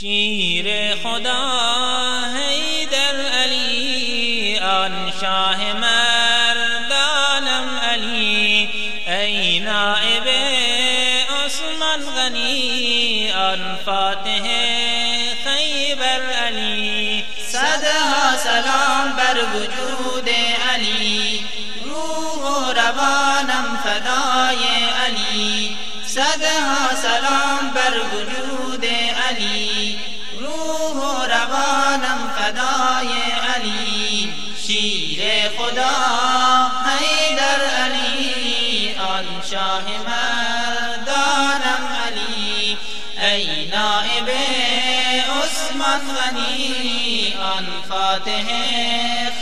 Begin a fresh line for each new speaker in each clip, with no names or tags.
شیر خدا حیدر علی آن شاه مردانم علی. ای نائب عثمان غنی آن فاتح خیبر علی.
صدها سلام بر وجود علی. روح و روانم فدای علی. صدها سلام بر وجود فدای علی شیر خدا حیدر علی. آن شاه مردانم علی ای نائب عثمان غنی. آن فاتح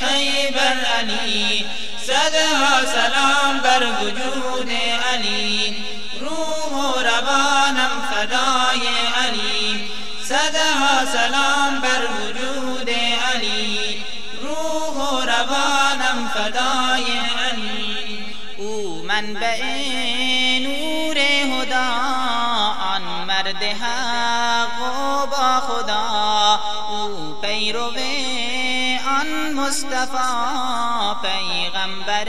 خیبر علی صدها سلام بر وجود علی. روح و روانم فدای علی. صدها سلام بر وجود منبع نور هدا آن مرد حق و با خدا. او پیرو آن مصطفی پیغمبر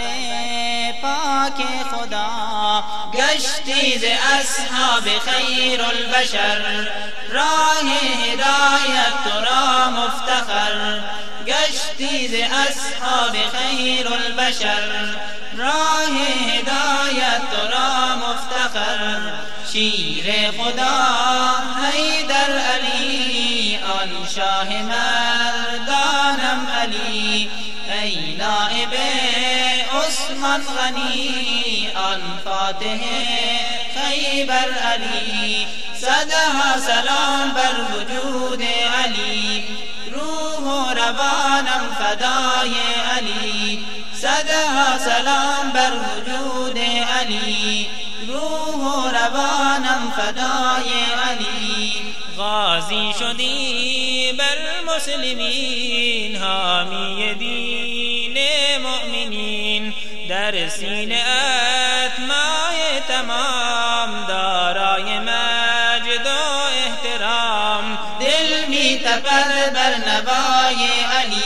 پاک خدا. گشتی ز اصحاب خیر البشر راه هدایت تو را مفتخر. گشتی ز اصحاب خیر البشر راه هدایت را مفتخر. شیر خدا حیدر علی آن شاه مردانم علی. ای نائب عثمان غنی آن فاتح خیبر علی. صدها سلام بر وجود علی. روح و روانم فدای علی. صدها سلام بر وجود علی. روح و روانم فدای علی.
غازی شدی بر مسلمین حامی دین مؤمنین. در سینه ات مای تمام دارای مجد و احترام.
دل می تپد بر نوای علی.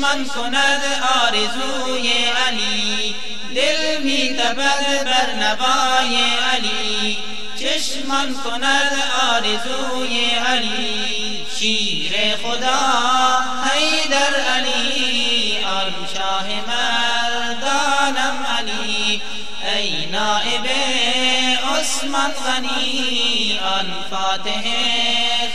چشمان کند آرزوی علی. دل می تپد بر نوای علی. چشمان کند آرزوی علی. شیر خدا حیدر علی. آن شاه مردانم علی. ای نائب عثمان غنی. آن فاتح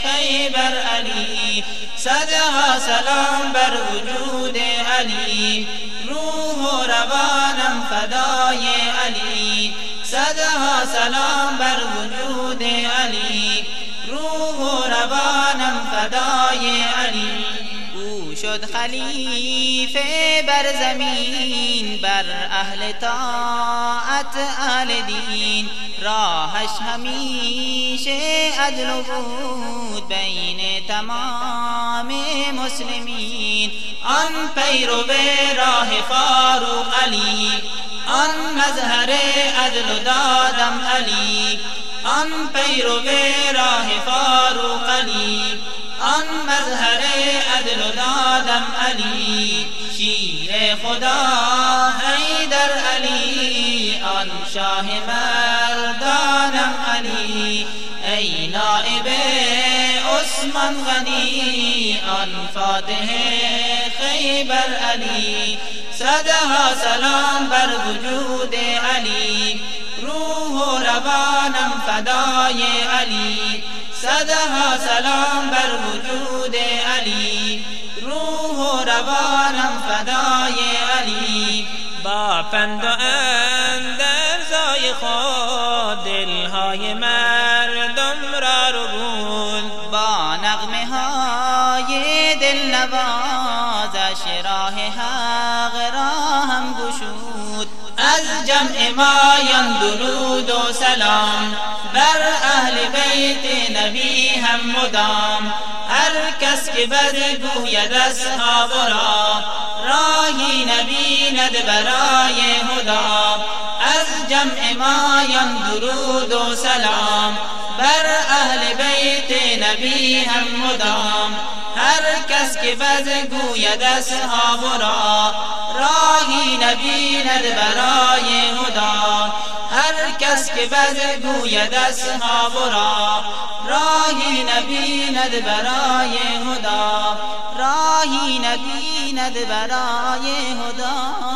خیبر علی. صدها سلام بر وجود علی. روح و روانم فدای علی. صدها سلام بر وجود علی. روح و روانم فدای علی. او شد خلیفه بر زمین بر اهل طاعت اهل دین. راهش همیشه عدل بود بین تمام مسلمین. آن پیرو راه فاروق علی آن مظهر عدل دادم علی. آن پیرو راه فاروق علی آن مظهر عدل دادم علی. شیر خدا حیدر علی شاه مردانم علی ای نائب عثمان غنی آن فاتح خیبر علی. صدها سلام بر وجود علی روح و روانم فدای علی. صدها سلام بر وجود علی روح و روانم فدای علی.
با پند و اندرزای خود دلهای مردم را رو بود
با نغمه های دل نوازش راه حق را هم گشود. از جمع مایان درود و سلام بر اهل بیت نبی هم مدام. هر کس که بد گوید اصحاب را راهی نبیند برای هدا جمع مایان درود و سلام. بر اهل بیت نبی هم مدام. هر کس که بز گوید اصحاب را راهی نبیند برای هدا. هر کس که بز گوید اصحاب را راهی نبیند برای هدا. راهی نبیند برای هدا.